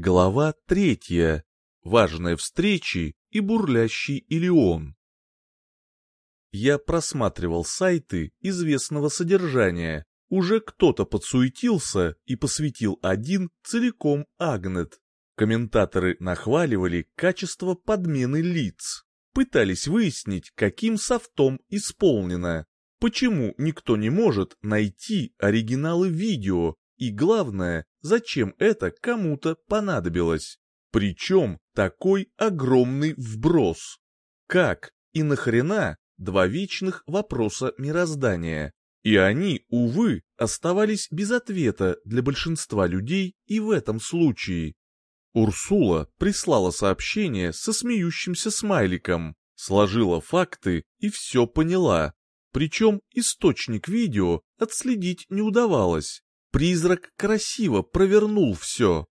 Глава третья. Важные встречи и бурлящий Илион. Я просматривал сайты известного содержания. Уже кто-то подсуетился и посвятил один целиком Агнет. Комментаторы нахваливали качество подмены лиц. Пытались выяснить, каким софтом исполнено. Почему никто не может найти оригиналы видео и главное, зачем это кому-то понадобилось. Причем такой огромный вброс. Как и нахрена два вечных вопроса мироздания. И они, увы, оставались без ответа для большинства людей и в этом случае. Урсула прислала сообщение со смеющимся смайликом, сложила факты и все поняла. Причем источник видео отследить не удавалось. Призрак красиво провернул все.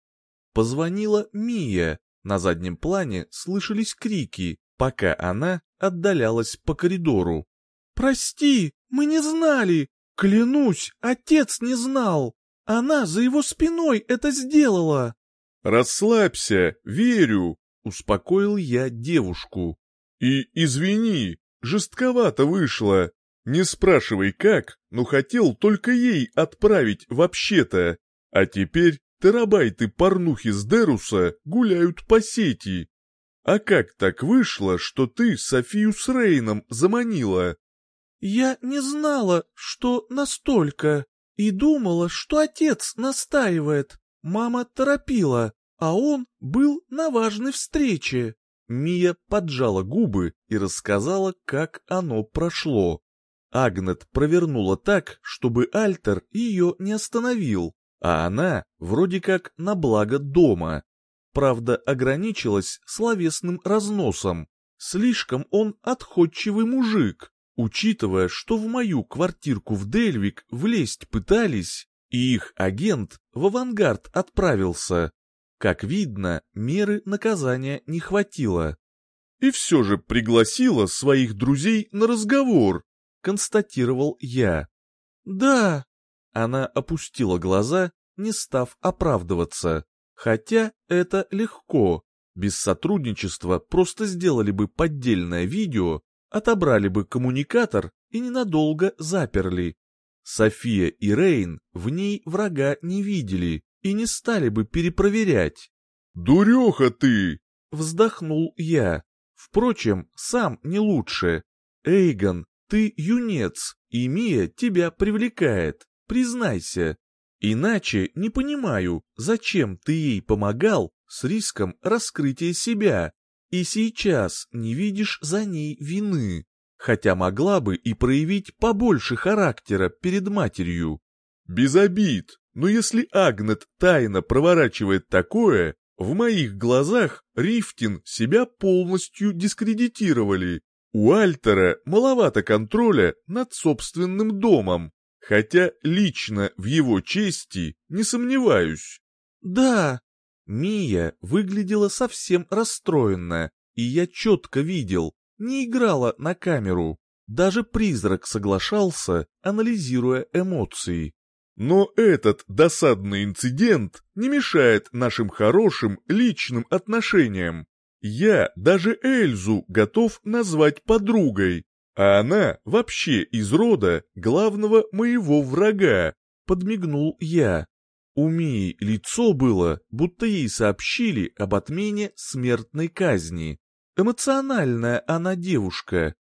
Позвонила Мия, на заднем плане слышались крики, пока она отдалялась по коридору. «Прости, мы не знали! Клянусь, отец не знал! Она за его спиной это сделала!» «Расслабься, верю!» — успокоил я девушку. «И извини, жестковато вышло. Не спрашивай как, но хотел только ей отправить вообще-то. А теперь терабайты порнухи с Деруса гуляют по сети. А как так вышло, что ты Софию с Рейном заманила? Я не знала, что настолько, и думала, что отец настаивает. Мама торопила, а он был на важной встрече. Мия поджала губы и рассказала, как оно прошло. Агнет провернула так, чтобы Альтер ее не остановил, а она вроде как на благо дома. Правда, ограничилась словесным разносом. Слишком он отходчивый мужик, учитывая, что в мою квартирку в Дельвик влезть пытались, и их агент в авангард отправился. Как видно, меры наказания не хватило. И все же пригласила своих друзей на разговор, констатировал я. «Да». Она опустила глаза, не став оправдываться. Хотя это легко. Без сотрудничества просто сделали бы поддельное видео, отобрали бы коммуникатор и ненадолго заперли. София и Рейн в ней врага не видели и не стали бы перепроверять. «Дуреха ты!» — вздохнул я. Впрочем, сам не лучше. Эйгон, ты юнец, и Мия тебя привлекает, признайся. Иначе не понимаю, зачем ты ей помогал с риском раскрытия себя, и сейчас не видишь за ней вины, хотя могла бы и проявить побольше характера перед матерью. Без обид, но если Агнет тайно проворачивает такое, в моих глазах Рифтин себя полностью дискредитировали. У Альтера маловато контроля над собственным домом, хотя лично в его чести не сомневаюсь. Да, Мия выглядела совсем расстроенно, и я четко видел, не играла на камеру. Даже призрак соглашался, анализируя эмоции. Но этот досадный инцидент не мешает нашим хорошим личным отношениям. Я даже Эльзу готов назвать подругой, а она вообще из рода главного моего врага, подмигнул я. У Мии лицо было, будто ей сообщили об отмене смертной казни. Эмоциональная она девушка.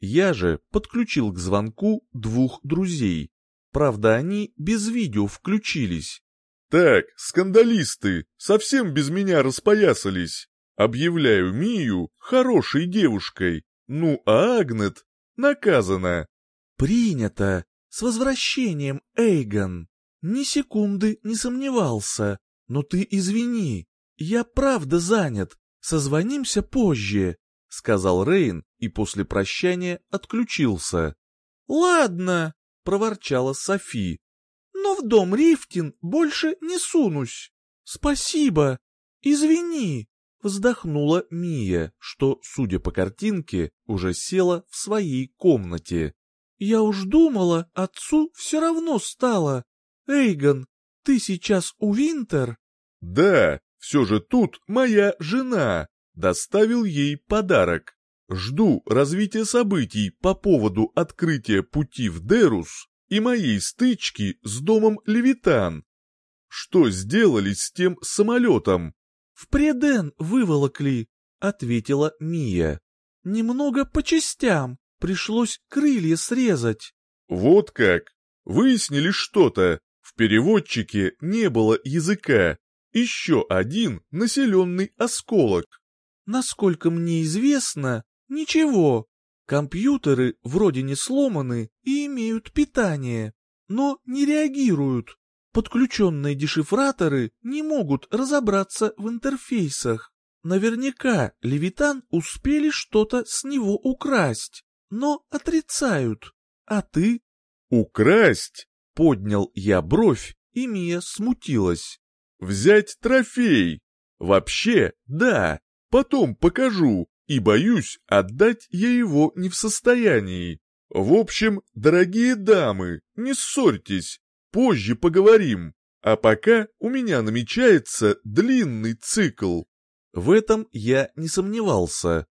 Я же подключил к звонку двух друзей. Правда, они без видео включились. «Так, скандалисты, совсем без меня распоясались. Объявляю Мию хорошей девушкой, ну а Агнет наказана. Принято. С возвращением, Эйгон. Ни секунды не сомневался. Но ты извини, я правда занят. Созвонимся позже, сказал Рейн и после прощания отключился. Ладно, проворчала Софи. Но в дом Рифтин больше не сунусь. Спасибо. Извини. Вздохнула Мия, что, судя по картинке, уже села в своей комнате. «Я уж думала, отцу все равно стало. Эйгон, ты сейчас у Винтер?» «Да, Все же тут моя жена. Доставил ей подарок. Жду развития событий по поводу открытия пути в Дерус и моей стычки с домом Левитан. Что сделали с тем самолетом? В преден выволокли, ответила Мия. Немного по частям, пришлось крылья срезать. Вот как? Выяснили что-то. В переводчике не было языка. Еще один населенный осколок. Насколько мне известно, ничего. Компьютеры вроде не сломаны и имеют питание, но не реагируют. Подключенные дешифраторы не могут разобраться в интерфейсах. Наверняка Левитан успели что-то с него украсть, но отрицают. А ты? Украсть? Поднял я бровь, и Мия смутилась. Взять трофей? Вообще, да. Потом покажу, и боюсь, отдать я его не в состоянии. В общем, дорогие дамы, не ссорьтесь, позже поговорим. А пока у меня намечается длинный цикл. В этом я не сомневался.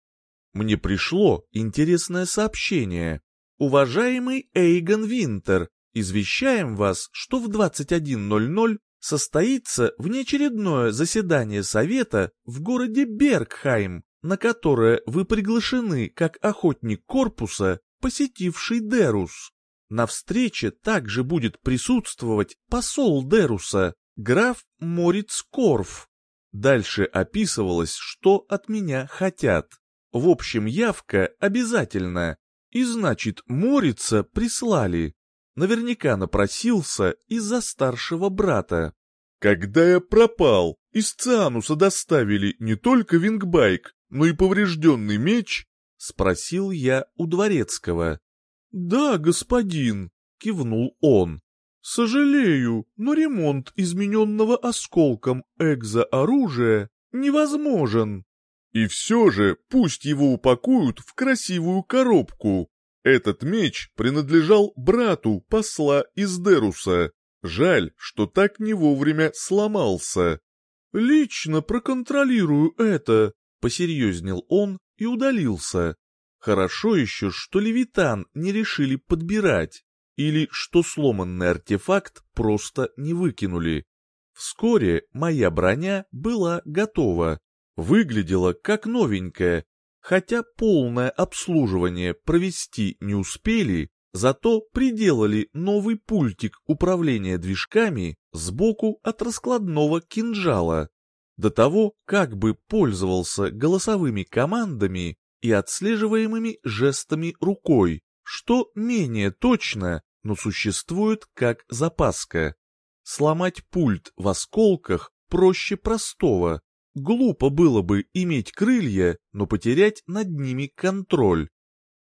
Мне пришло интересное сообщение. Уважаемый Эйгон Винтер, извещаем вас, что в 21.00 состоится внеочередное заседание Совета в городе Бергхайм, на которое вы приглашены как охотник корпуса, посетивший Дерус. На встрече также будет присутствовать посол Деруса, граф Мориц Корф. Дальше описывалось, что от меня хотят. В общем, явка обязательна. И значит, Морица прислали. Наверняка напросился из-за старшего брата. Когда я пропал, из Циануса доставили не только вингбайк, но и поврежденный меч? Спросил я у дворецкого. «Да, господин», — кивнул он. «Сожалею, но ремонт измененного осколком экзооружия невозможен». «И все же пусть его упакуют в красивую коробку. Этот меч принадлежал брату посла из Деруса. Жаль, что так не вовремя сломался». «Лично проконтролирую это», — посерьезнел он и удалился. Хорошо еще, что Левитан не решили подбирать, или что сломанный артефакт просто не выкинули. Вскоре моя броня была готова, выглядела как новенькая, хотя полное обслуживание провести не успели, зато приделали новый пультик управления движками сбоку от раскладного кинжала. До того, как бы пользовался голосовыми командами, и отслеживаемыми жестами рукой, что менее точно, но существует как запаска. Сломать пульт в осколках проще простого. Глупо было бы иметь крылья, но потерять над ними контроль.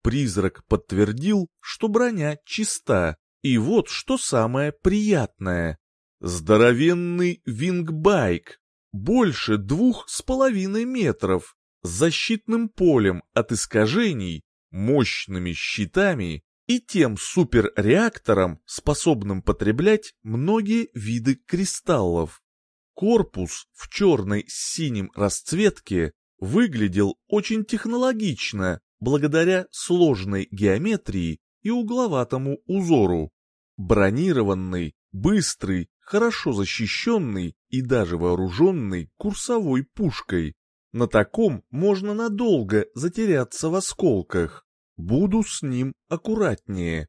Призрак подтвердил, что броня чиста, и вот что самое приятное. Здоровенный вингбайк, больше двух с половиной метров, защитным полем от искажений, мощными щитами и тем суперреактором, способным потреблять многие виды кристаллов. Корпус в черной с синим расцветке выглядел очень технологично благодаря сложной геометрии и угловатому узору. Бронированный, быстрый, хорошо защищенный и даже вооруженный курсовой пушкой. На таком можно надолго затеряться в осколках. Буду с ним аккуратнее.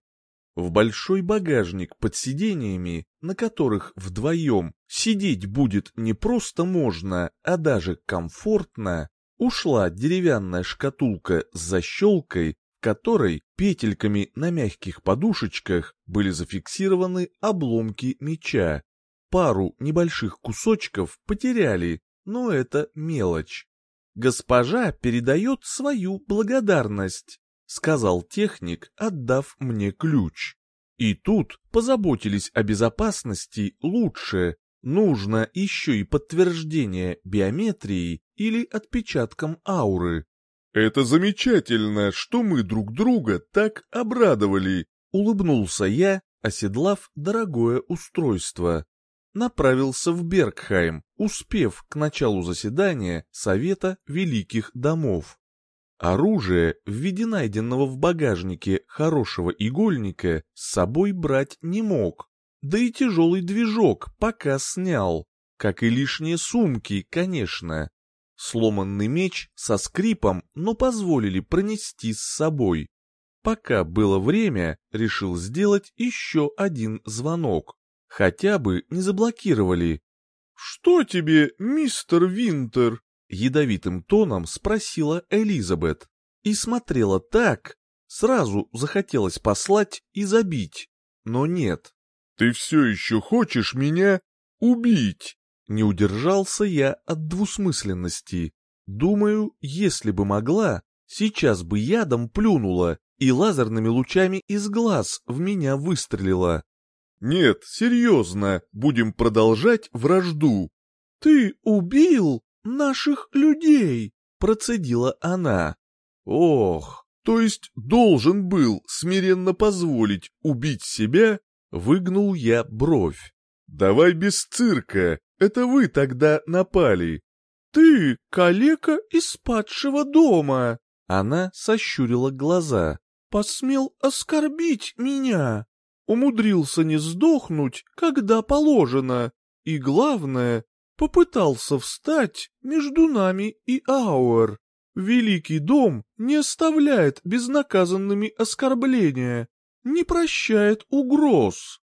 В большой багажник под сидениями, на которых вдвоем сидеть будет не просто можно, а даже комфортно, ушла деревянная шкатулка с защелкой, в которой петельками на мягких подушечках были зафиксированы обломки меча. Пару небольших кусочков потеряли, но это мелочь госпожа передает свою благодарность», — сказал техник, отдав мне ключ. И тут позаботились о безопасности лучше. Нужно еще и подтверждение биометрии или отпечатком ауры. «Это замечательно, что мы друг друга так обрадовали», — улыбнулся я, оседлав дорогое устройство. Направился в Бергхайм, успев к началу заседания Совета Великих Домов. Оружие в виде найденного в багажнике хорошего игольника с собой брать не мог, да и тяжелый движок пока снял, как и лишние сумки, конечно. Сломанный меч со скрипом, но позволили пронести с собой. Пока было время, решил сделать еще один звонок. Хотя бы не заблокировали. «Что тебе, мистер Винтер?» Ядовитым тоном спросила Элизабет. И смотрела так, сразу захотелось послать и забить. Но нет. «Ты все еще хочешь меня убить?» Не удержался я от двусмысленности. Думаю, если бы могла, сейчас бы ядом плюнула и лазерными лучами из глаз в меня выстрелила. «Нет, серьезно, будем продолжать вражду». «Ты убил наших людей!» — процедила она. «Ох, то есть должен был смиренно позволить убить себя?» — выгнул я бровь. «Давай без цирка, это вы тогда напали». «Ты калека из падшего дома!» Она сощурила глаза. «Посмел оскорбить меня!» Умудрился не сдохнуть, когда положено. И главное, попытался встать между нами и Ауэр. Великий дом не оставляет безнаказанными оскорбления, не прощает угроз.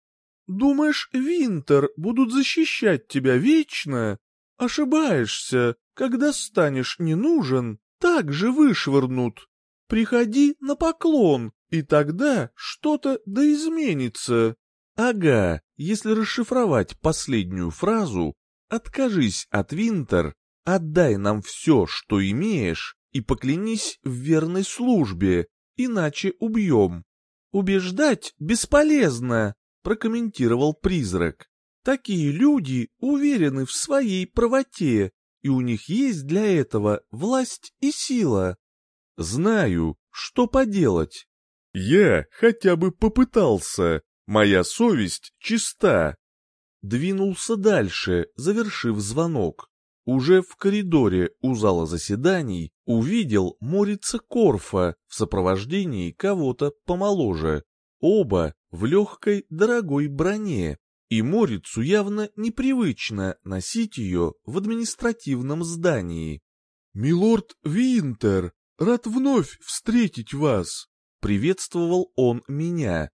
Думаешь, Винтер будут защищать тебя вечно? Ошибаешься, когда станешь не нужен, так же вышвырнут. Приходи на поклон, и тогда что-то да изменится. Ага, если расшифровать последнюю фразу, откажись от Винтер, отдай нам все, что имеешь, и поклянись в верной службе, иначе убьем. Убеждать бесполезно, прокомментировал призрак. Такие люди уверены в своей правоте, и у них есть для этого власть и сила. Знаю, что поделать. Я хотя бы попытался, моя совесть чиста. Двинулся дальше, завершив звонок. Уже в коридоре у зала заседаний увидел Морица Корфа в сопровождении кого-то помоложе. Оба в легкой дорогой броне, и Морицу явно непривычно носить ее в административном здании. «Милорд Винтер, рад вновь встретить вас!» — приветствовал он меня.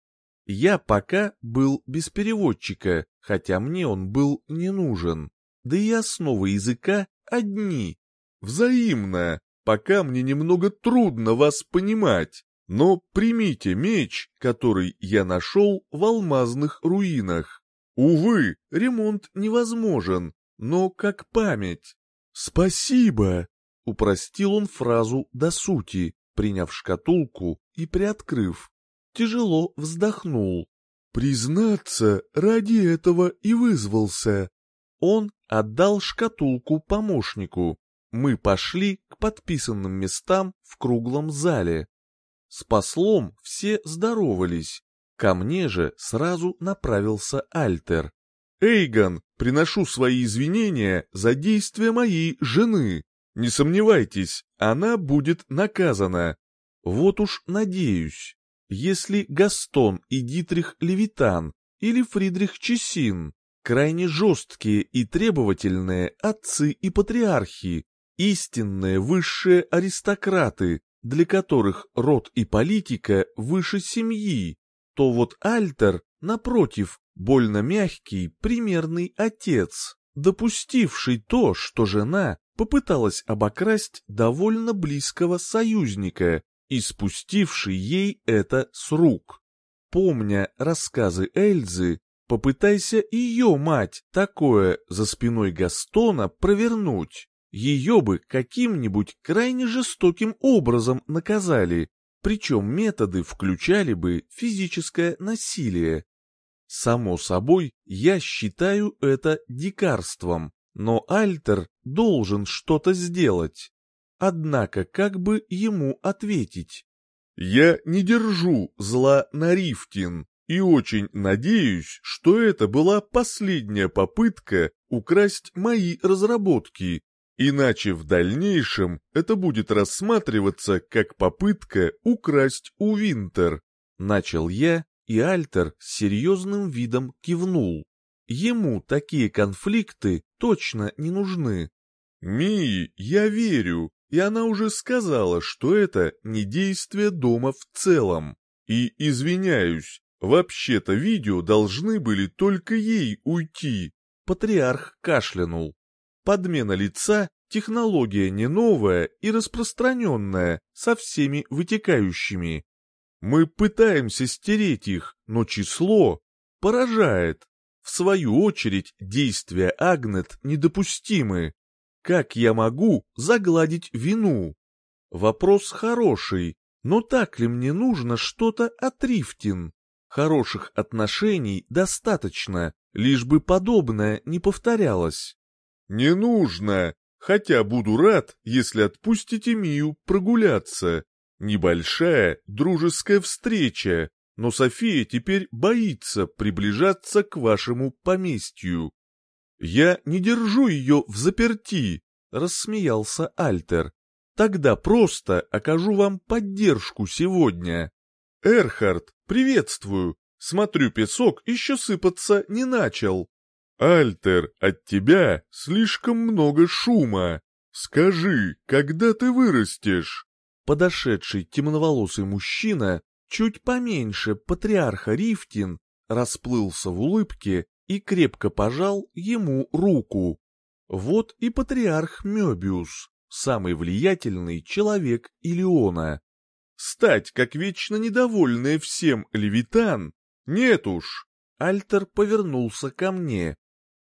Я пока был без переводчика, хотя мне он был не нужен. Да и основы языка одни. «Взаимно, пока мне немного трудно вас понимать». Но примите меч, который я нашел в алмазных руинах. Увы, ремонт невозможен, но как память. Спасибо! Упростил он фразу до сути, приняв шкатулку и приоткрыв. Тяжело вздохнул. Признаться, ради этого и вызвался. Он отдал шкатулку помощнику. Мы пошли к подписанным местам в круглом зале. С послом все здоровались. Ко мне же сразу направился Альтер. «Эйгон, приношу свои извинения за действия моей жены. Не сомневайтесь, она будет наказана». «Вот уж надеюсь. Если Гастон и Дитрих Левитан или Фридрих Чесин, крайне жесткие и требовательные отцы и патриархи, истинные высшие аристократы, для которых род и политика выше семьи, то вот Альтер, напротив, больно мягкий, примерный отец, допустивший то, что жена попыталась обокрасть довольно близкого союзника и спустивший ей это с рук. Помня рассказы Эльзы, попытайся ее мать такое за спиной Гастона провернуть ее бы каким-нибудь крайне жестоким образом наказали, причем методы включали бы физическое насилие. Само собой, я считаю это дикарством, но Альтер должен что-то сделать. Однако как бы ему ответить? «Я не держу зла на Рифтин, И очень надеюсь, что это была последняя попытка украсть мои разработки, иначе в дальнейшем это будет рассматриваться как попытка украсть у Винтер. Начал я, и Альтер с серьезным видом кивнул. Ему такие конфликты точно не нужны. Мии я верю, и она уже сказала, что это не действие дома в целом. И извиняюсь, вообще-то видео должны были только ей уйти. Патриарх кашлянул. Подмена лица — технология не новая и распространенная, со всеми вытекающими. Мы пытаемся стереть их, но число поражает. В свою очередь, действия Агнет недопустимы. Как я могу загладить вину? Вопрос хороший, но так ли мне нужно что-то от Рифтин? Хороших отношений достаточно, лишь бы подобное не повторялось. Не нужно, хотя буду рад, если отпустите Мию прогуляться. Небольшая дружеская встреча, но София теперь боится приближаться к вашему поместью. Я не держу ее в заперти, рассмеялся Альтер. Тогда просто окажу вам поддержку сегодня. Эрхард, приветствую. Смотрю, песок еще сыпаться не начал. Альтер, от тебя слишком много шума. Скажи, когда ты вырастешь? Подошедший темноволосый мужчина чуть поменьше патриарха Рифтин, расплылся в улыбке и крепко пожал ему руку. Вот и патриарх Мёбиус, самый влиятельный человек Илиона. Стать, как вечно недовольный всем левитан? Нет уж. Альтер повернулся ко мне.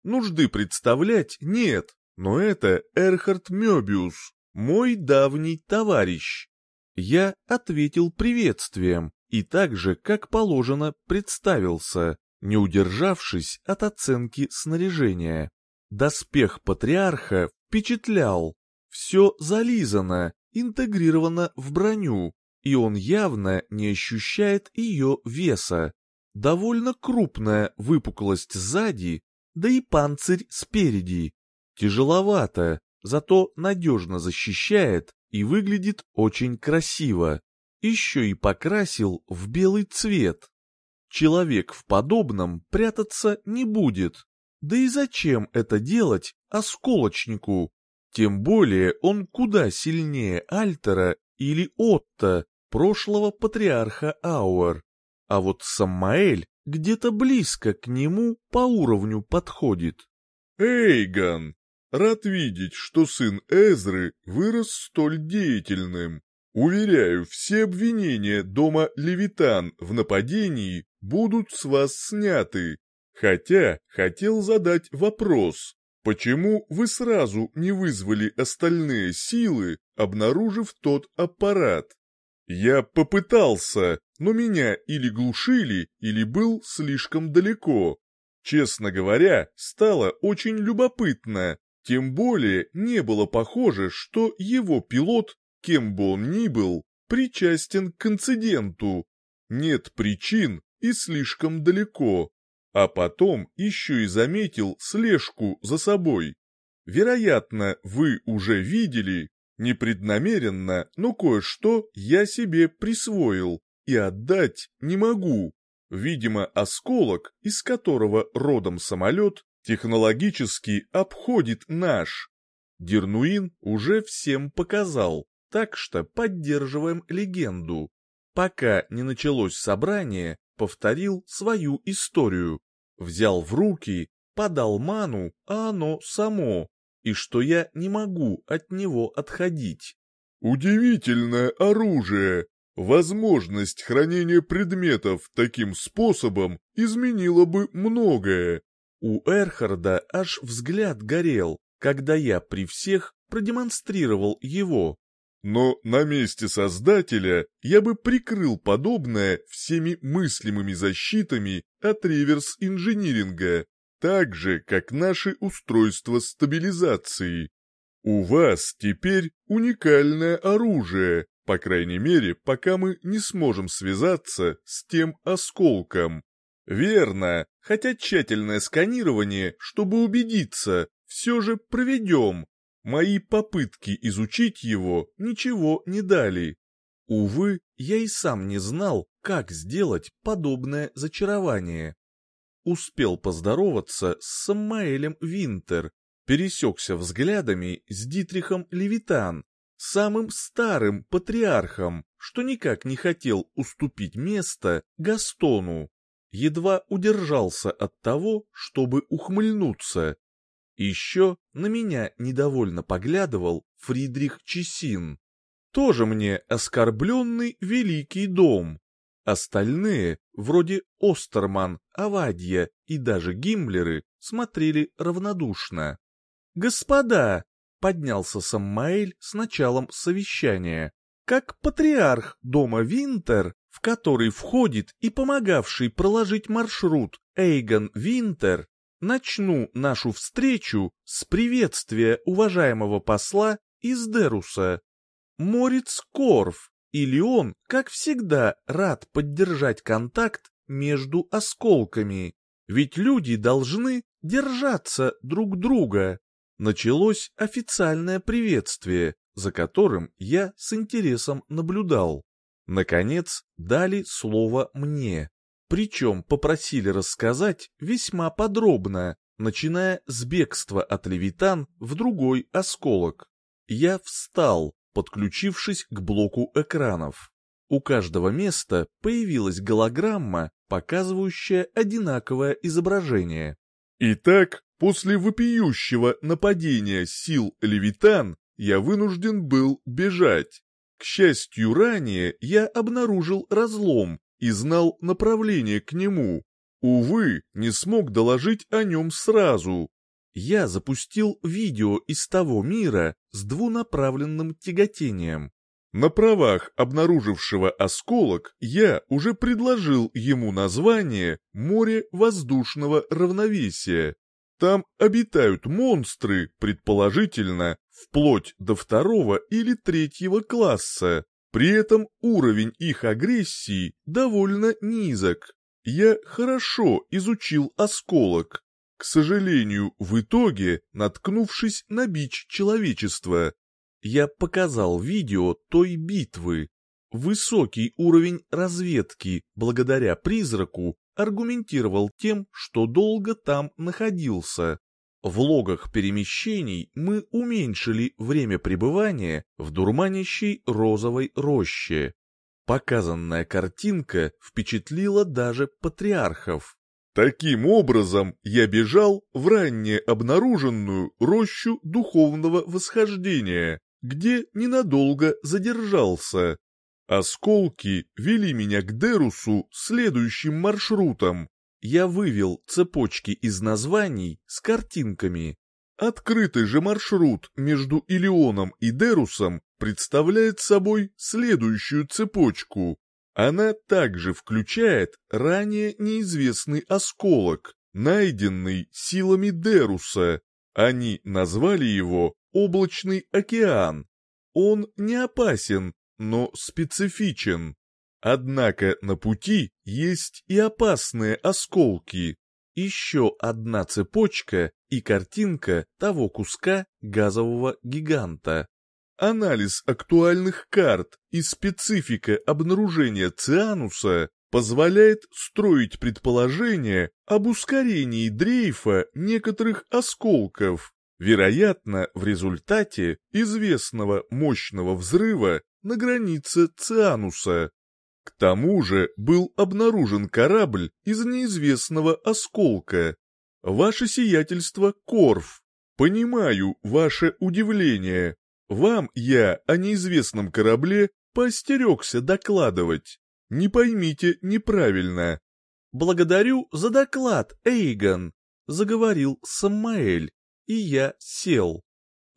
Нужды представлять нет, но это Эрхард Мёбиус, мой давний товарищ. Я ответил приветствием, и так же, как положено, представился, не удержавшись от оценки снаряжения. Доспех патриарха впечатлял. Все зализано, интегрировано в броню, и он явно не ощущает ее веса. Довольно крупная выпуклость сзади, да и панцирь спереди. Тяжеловато, зато надежно защищает и выглядит очень красиво еще и покрасил в белый цвет. Человек в подобном прятаться не будет. Да и зачем это делать осколочнику? Тем более он куда сильнее Альтера или Отто, прошлого патриарха Ауэр. А вот Самаэль где-то близко к нему по уровню подходит. «Эйгон, рад видеть, что сын Эзры вырос столь деятельным. Уверяю, все обвинения дома Левитан в нападении будут с вас сняты. Хотя хотел задать вопрос, почему вы сразу не вызвали остальные силы, обнаружив тот аппарат? Я попытался, но меня или глушили, или был слишком далеко. Честно говоря, стало очень любопытно, тем более не было похоже, что его пилот кем бы он ни был, причастен к инциденту. Нет причин и слишком далеко. А потом еще и заметил слежку за собой. Вероятно, вы уже видели, непреднамеренно, но кое-что я себе присвоил и отдать не могу. Видимо, осколок, из которого родом самолет, технологически обходит наш. Дернуин уже всем показал, так что поддерживаем легенду. Пока не началось собрание, повторил свою историю. Взял в руки, подал ману, а оно само, и что я не могу от него отходить. Удивительное оружие! Возможность хранения предметов таким способом изменила бы многое. У Эрхарда аж взгляд горел, когда я при всех продемонстрировал его. Но на месте создателя я бы прикрыл подобное всеми мыслимыми защитами от реверс-инжиниринга, так же, как наши устройства стабилизации. У вас теперь уникальное оружие, по крайней мере, пока мы не сможем связаться с тем осколком. Верно, хотя тщательное сканирование, чтобы убедиться, все же проведем. Мои попытки изучить его ничего не дали. Увы, я и сам не знал, как сделать подобное зачарование. Успел поздороваться с Самаэлем Винтер, пересекся взглядами с Дитрихом Левитан, самым старым патриархом, что никак не хотел уступить место Гастону. Едва удержался от того, чтобы ухмыльнуться. Еще на меня недовольно поглядывал Фридрих Чесин. Тоже мне оскорбленный великий дом. Остальные, вроде Остерман, Авадья и даже Гиммлеры, смотрели равнодушно. «Господа!» — поднялся Саммаэль с началом совещания. «Как патриарх дома Винтер, в который входит и помогавший проложить маршрут Эйгон Винтер, начну нашу встречу с приветствия уважаемого посла из Деруса. Морец Корф, или он, как всегда, рад поддержать контакт между осколками, ведь люди должны держаться друг друга. Началось официальное приветствие, за которым я с интересом наблюдал. Наконец, дали слово мне, причем попросили рассказать весьма подробно, начиная с бегства от левитан в другой осколок. Я встал, подключившись к блоку экранов. У каждого места появилась голограмма, показывающая одинаковое изображение. Итак, после вопиющего нападения сил Левитан я вынужден был бежать. К счастью, ранее я обнаружил разлом и знал направление к нему. Увы, не смог доложить о нем сразу, я запустил видео из того мира с двунаправленным тяготением. На правах обнаружившего осколок я уже предложил ему название «Море воздушного равновесия». Там обитают монстры, предположительно, вплоть до второго или третьего класса. При этом уровень их агрессии довольно низок. Я хорошо изучил осколок, к сожалению, в итоге, наткнувшись на бич человечества, я показал видео той битвы. Высокий уровень разведки, благодаря призраку, аргументировал тем, что долго там находился. В логах перемещений мы уменьшили время пребывания в дурманящей розовой роще. Показанная картинка впечатлила даже патриархов. Таким образом, я бежал в ранее обнаруженную рощу духовного восхождения, где ненадолго задержался. Осколки вели меня к Дерусу следующим маршрутом. Я вывел цепочки из названий с картинками. Открытый же маршрут между Илионом и Дерусом представляет собой следующую цепочку. Она также включает ранее неизвестный осколок, найденный силами Деруса. Они назвали его «Облачный океан». Он не опасен, но специфичен. Однако на пути есть и опасные осколки. Еще одна цепочка и картинка того куска газового гиганта анализ актуальных карт и специфика обнаружения циануса позволяет строить предположения об ускорении дрейфа некоторых осколков, вероятно, в результате известного мощного взрыва на границе циануса. К тому же был обнаружен корабль из неизвестного осколка. Ваше сиятельство Корф. Понимаю ваше удивление, вам я о неизвестном корабле поостерегся докладывать. Не поймите неправильно. Благодарю за доклад, Эйгон, заговорил Саммаэль, и я сел.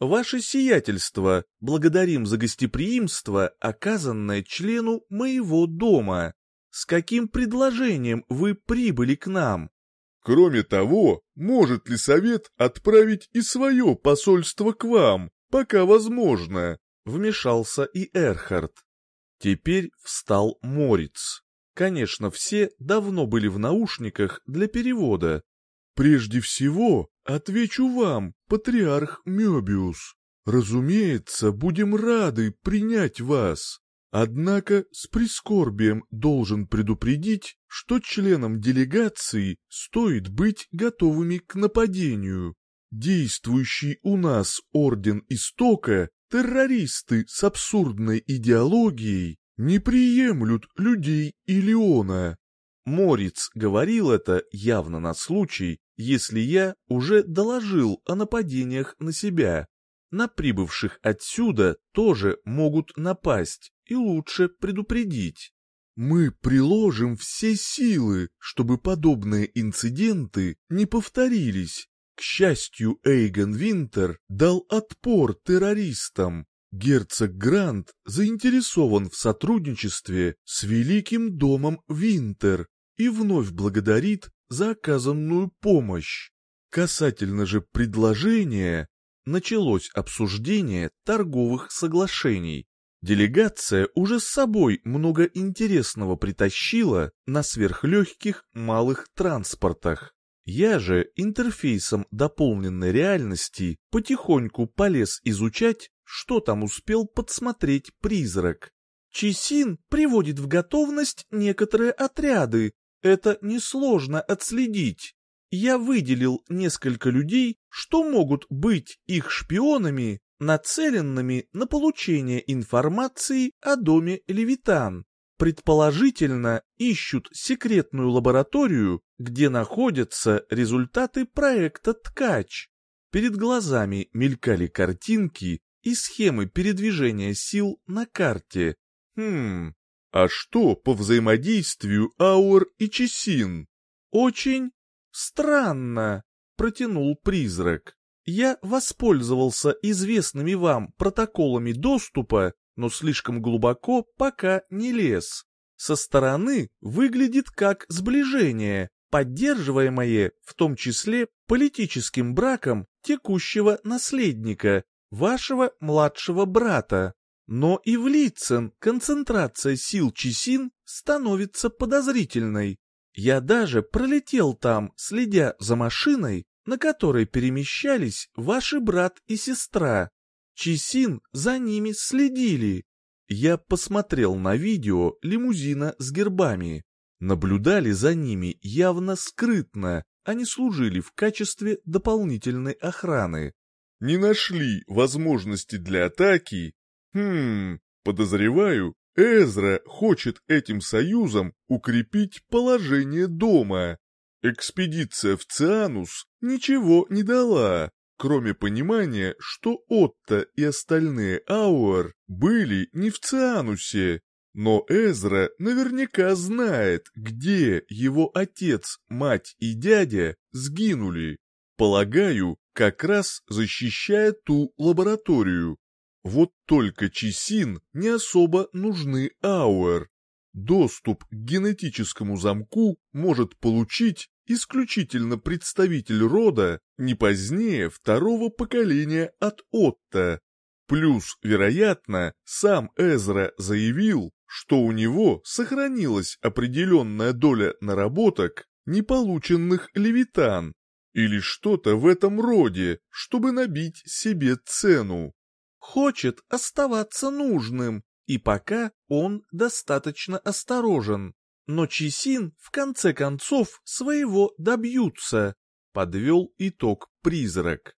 Ваше сиятельство, благодарим за гостеприимство, оказанное члену моего дома. С каким предложением вы прибыли к нам? Кроме того, может ли совет отправить и свое посольство к вам? пока возможно», — вмешался и Эрхард. Теперь встал Мориц. Конечно, все давно были в наушниках для перевода. «Прежде всего, отвечу вам, патриарх Мёбиус. Разумеется, будем рады принять вас. Однако с прискорбием должен предупредить, что членам делегации стоит быть готовыми к нападению. Действующий у нас Орден Истока, террористы с абсурдной идеологией, не приемлют людей Илиона. Морец говорил это явно на случай, если я уже доложил о нападениях на себя. На прибывших отсюда тоже могут напасть, и лучше предупредить. Мы приложим все силы, чтобы подобные инциденты не повторились. К счастью, Эйгон Винтер дал отпор террористам. Герцог Грант заинтересован в сотрудничестве с Великим домом Винтер и вновь благодарит за оказанную помощь. Касательно же предложения, началось обсуждение торговых соглашений. Делегация уже с собой много интересного притащила на сверхлегких малых транспортах. Я же интерфейсом дополненной реальности потихоньку полез изучать, что там успел подсмотреть призрак. Чисин приводит в готовность некоторые отряды, это несложно отследить. Я выделил несколько людей, что могут быть их шпионами, нацеленными на получение информации о доме Левитан. Предположительно, ищут секретную лабораторию, где находятся результаты проекта «Ткач». Перед глазами мелькали картинки и схемы передвижения сил на карте. Хм, а что по взаимодействию аур и чесин? Очень странно, протянул призрак. Я воспользовался известными вам протоколами доступа, но слишком глубоко пока не лез. Со стороны выглядит как сближение, поддерживаемое в том числе политическим браком текущего наследника, вашего младшего брата. Но и в Лицен концентрация сил Чесин становится подозрительной. Я даже пролетел там, следя за машиной, на которой перемещались ваши брат и сестра. Чесин за ними следили. Я посмотрел на видео лимузина с гербами. Наблюдали за ними явно скрытно, они служили в качестве дополнительной охраны. Не нашли возможности для атаки Хм, подозреваю, Эзра хочет этим союзом укрепить положение дома. Экспедиция в Цианус ничего не дала, кроме понимания, что Отто и остальные Ауэр были не в Цианусе. Но Эзра наверняка знает, где его отец, мать и дядя сгинули. Полагаю, как раз защищая ту лабораторию. Вот только Чисин не особо нужны Ауэр. Доступ к генетическому замку может получить исключительно представитель рода не позднее второго поколения от Отта. Плюс, вероятно, сам Эзра заявил, что у него сохранилась определенная доля наработок, не полученных левитан, или что-то в этом роде, чтобы набить себе цену хочет оставаться нужным, и пока он достаточно осторожен. Но Чисин в конце концов своего добьются, подвел итог призрак.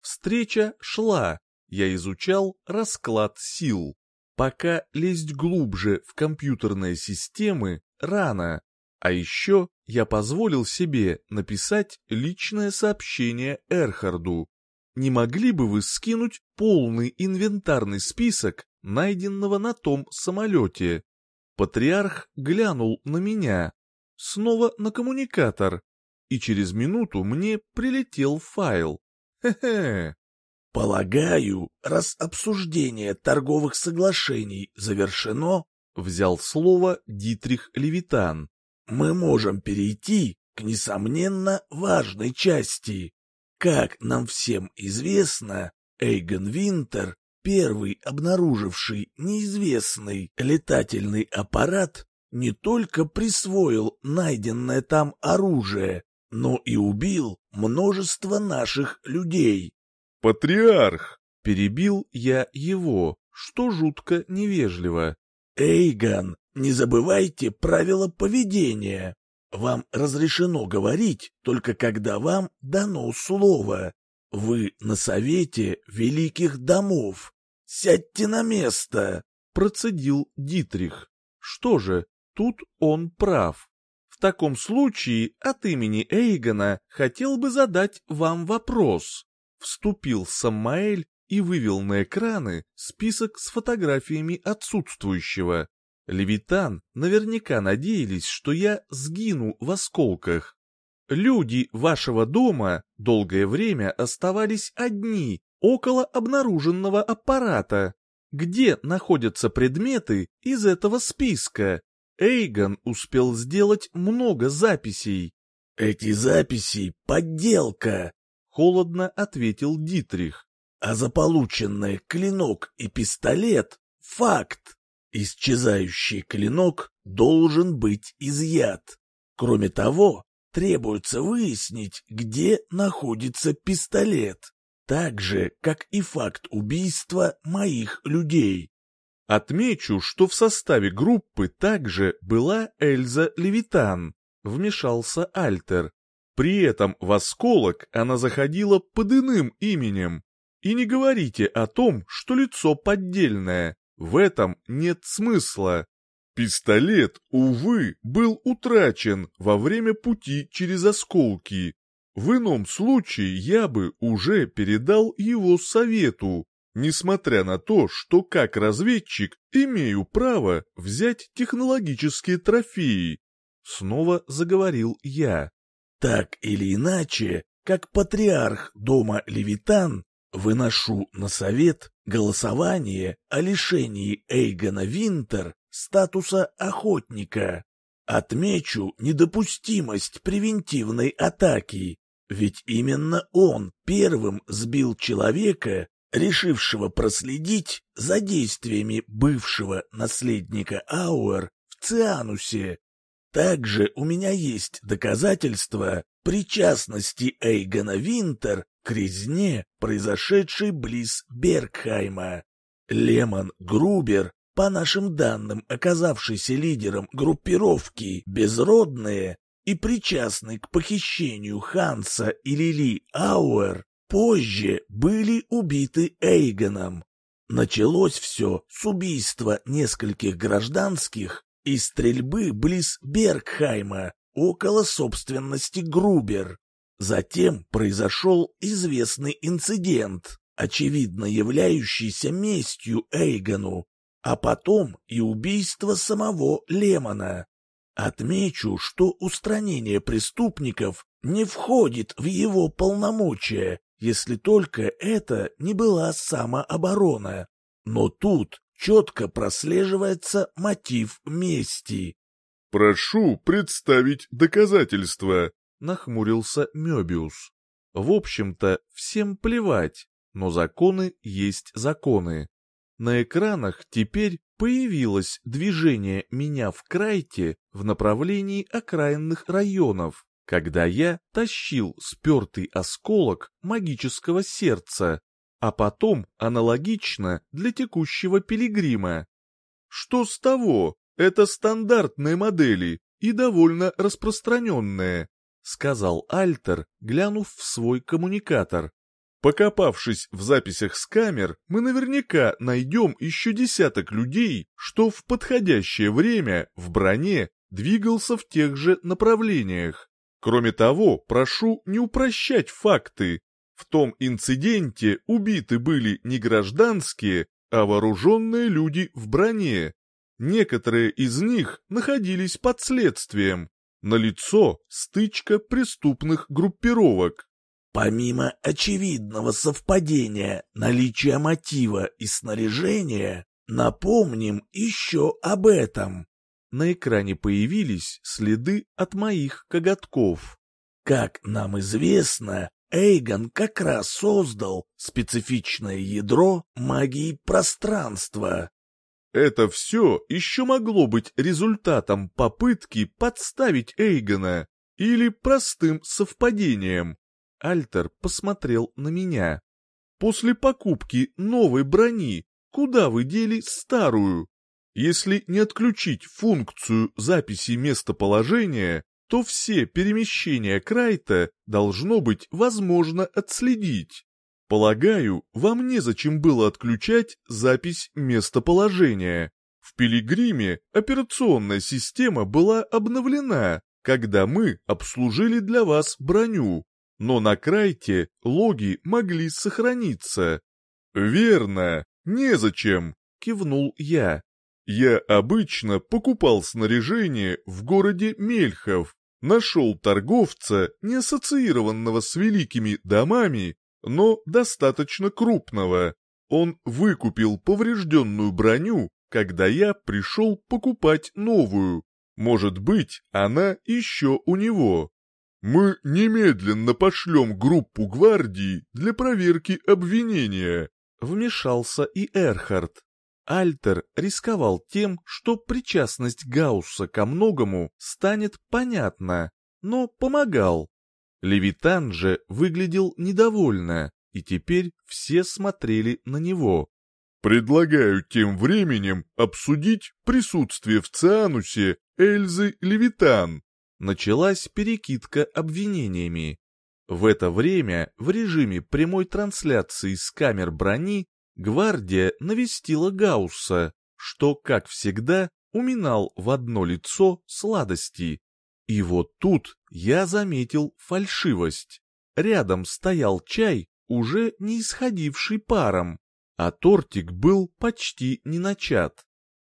Встреча шла, я изучал расклад сил. Пока лезть глубже в компьютерные системы рано, а еще я позволил себе написать личное сообщение Эрхарду, не могли бы вы скинуть полный инвентарный список найденного на том самолете? Патриарх глянул на меня, снова на коммуникатор, и через минуту мне прилетел файл. Хе-хе. «Полагаю, раз обсуждение торговых соглашений завершено, — взял слово Дитрих Левитан, — мы можем перейти к, несомненно, важной части. Как нам всем известно, Эйгон Винтер, первый обнаруживший неизвестный летательный аппарат, не только присвоил найденное там оружие, но и убил множество наших людей. «Патриарх!» — перебил я его, что жутко невежливо. «Эйгон, не забывайте правила поведения. Вам разрешено говорить только когда вам дано слово. Вы на совете великих домов. Сядьте на место!» — процедил Дитрих. «Что же, тут он прав. В таком случае от имени Эйгона хотел бы задать вам вопрос. Вступил Самаэль и вывел на экраны список с фотографиями отсутствующего. Левитан наверняка надеялись, что я сгину в осколках. Люди вашего дома долгое время оставались одни около обнаруженного аппарата. Где находятся предметы из этого списка? Эйгон успел сделать много записей. «Эти записи — подделка», — холодно ответил Дитрих. «А заполученный клинок и пистолет — факт. Исчезающий клинок должен быть изъят. Кроме того, требуется выяснить, где находится пистолет, так же, как и факт убийства моих людей. Отмечу, что в составе группы также была Эльза Левитан, вмешался Альтер. При этом в осколок она заходила под иным именем. И не говорите о том, что лицо поддельное, в этом нет смысла. Пистолет, увы, был утрачен во время пути через осколки. В ином случае я бы уже передал его совету, несмотря на то, что как разведчик имею право взять технологические трофеи. Снова заговорил я. Так или иначе, как патриарх дома Левитан, выношу на совет голосование о лишении Эйгона Винтер статуса охотника. Отмечу недопустимость превентивной атаки, ведь именно он первым сбил человека, решившего проследить за действиями бывшего наследника Ауэр в Цианусе. Также у меня есть доказательства причастности Эйгона Винтер к резне, произошедшей близ Бергхайма. Лемон Грубер, по нашим данным, оказавшийся лидером группировки «Безродные» и причастный к похищению Ханса и Лили Ауэр, позже были убиты Эйгоном. Началось все с убийства нескольких гражданских и стрельбы близ Бергхайма, около собственности Грубер. Затем произошел известный инцидент, очевидно являющийся местью Эйгону, а потом и убийство самого Лемона. Отмечу, что устранение преступников не входит в его полномочия, если только это не была самооборона. Но тут четко прослеживается мотив мести. «Прошу представить доказательства», — нахмурился Мёбиус. «В общем-то, всем плевать, но законы есть законы. На экранах теперь появилось движение меня в Крайте в направлении окраинных районов, когда я тащил спертый осколок магического сердца, а потом аналогично для текущего пилигрима. Что с того? Это стандартные модели и довольно распространенные, сказал Альтер, глянув в свой коммуникатор. Покопавшись в записях с камер, мы наверняка найдем еще десяток людей, что в подходящее время в броне двигался в тех же направлениях. Кроме того, прошу не упрощать факты. В том инциденте убиты были не гражданские, а вооруженные люди в броне. Некоторые из них находились под следствием. Налицо стычка преступных группировок. Помимо очевидного совпадения наличия мотива и снаряжения, напомним еще об этом. На экране появились следы от моих коготков. Как нам известно, Эйгон как раз создал специфичное ядро магии пространства. Это все еще могло быть результатом попытки подставить Эйгона или простым совпадением. Альтер посмотрел на меня. После покупки новой брони, куда вы дели старую? Если не отключить функцию записи местоположения, то все перемещения Крайта должно быть возможно отследить. Полагаю, вам незачем было отключать запись местоположения. В Пилигриме операционная система была обновлена, когда мы обслужили для вас броню, но на Крайте логи могли сохраниться. «Верно, незачем», — кивнул я. «Я обычно покупал снаряжение в городе Мельхов, нашел торговца, не ассоциированного с великими домами, но достаточно крупного. Он выкупил поврежденную броню, когда я пришел покупать новую. Может быть, она еще у него. Мы немедленно пошлем группу гвардии для проверки обвинения. Вмешался и Эрхард. Альтер рисковал тем, что причастность Гаусса ко многому станет понятна, но помогал. Левитан же выглядел недовольно, и теперь все смотрели на него. «Предлагаю тем временем обсудить присутствие в Цианусе Эльзы Левитан». Началась перекидка обвинениями. В это время в режиме прямой трансляции с камер брони гвардия навестила Гаусса, что, как всегда, уминал в одно лицо сладости. И вот тут я заметил фальшивость. Рядом стоял чай, уже не исходивший паром, а тортик был почти не начат.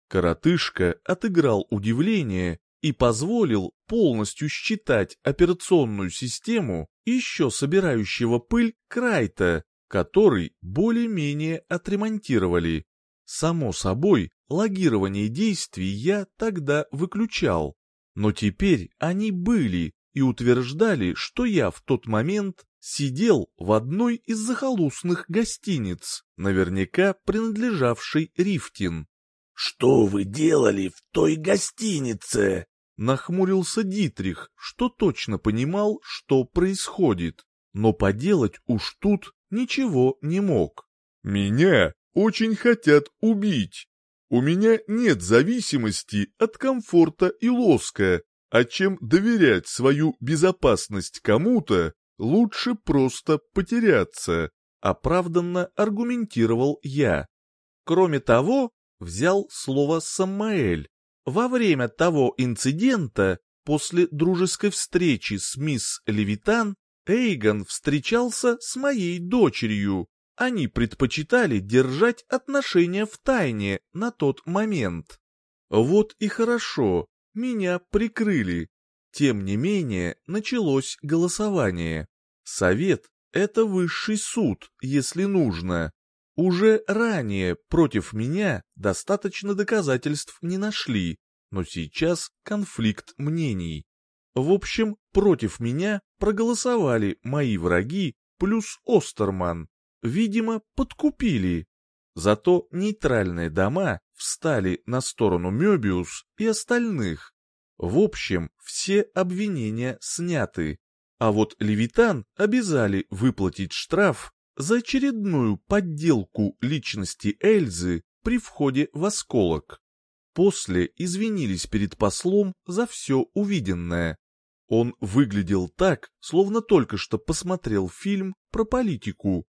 Коротышка отыграл удивление и позволил полностью считать операционную систему еще собирающего пыль Крайта, который более-менее отремонтировали. Само собой, логирование действий я тогда выключал, но теперь они были и утверждали, что я в тот момент сидел в одной из захолустных гостиниц, наверняка принадлежавшей Рифтин. «Что вы делали в той гостинице?» Нахмурился Дитрих, что точно понимал, что происходит, но поделать уж тут ничего не мог. «Меня очень хотят убить. У меня нет зависимости от комфорта и лоска, а чем доверять свою безопасность кому-то, лучше просто потеряться», оправданно аргументировал я. Кроме того, взял слово Самаэль. Во время того инцидента, после дружеской встречи с мисс Левитан, Эйгон встречался с моей дочерью. Они предпочитали держать отношения в тайне на тот момент. Вот и хорошо, меня прикрыли. Тем не менее, началось голосование. Совет — это высший суд, если нужно. Уже ранее против меня достаточно доказательств не нашли, но сейчас конфликт мнений. В общем, против меня проголосовали мои враги плюс Остерман. Видимо, подкупили. Зато нейтральные дома встали на сторону Мёбиус и остальных. В общем, все обвинения сняты. А вот Левитан обязали выплатить штраф за очередную подделку личности Эльзы при входе в осколок. После извинились перед послом за все увиденное. Он выглядел так, словно только что посмотрел фильм про политику.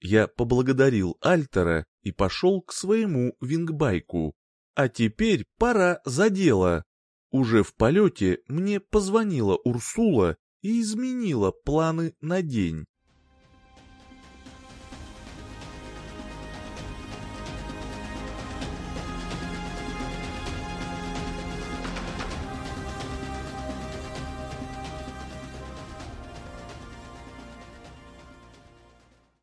Я поблагодарил Альтера и пошел к своему вингбайку. А теперь пора за дело. Уже в полете мне позвонила Урсула и изменила планы на день.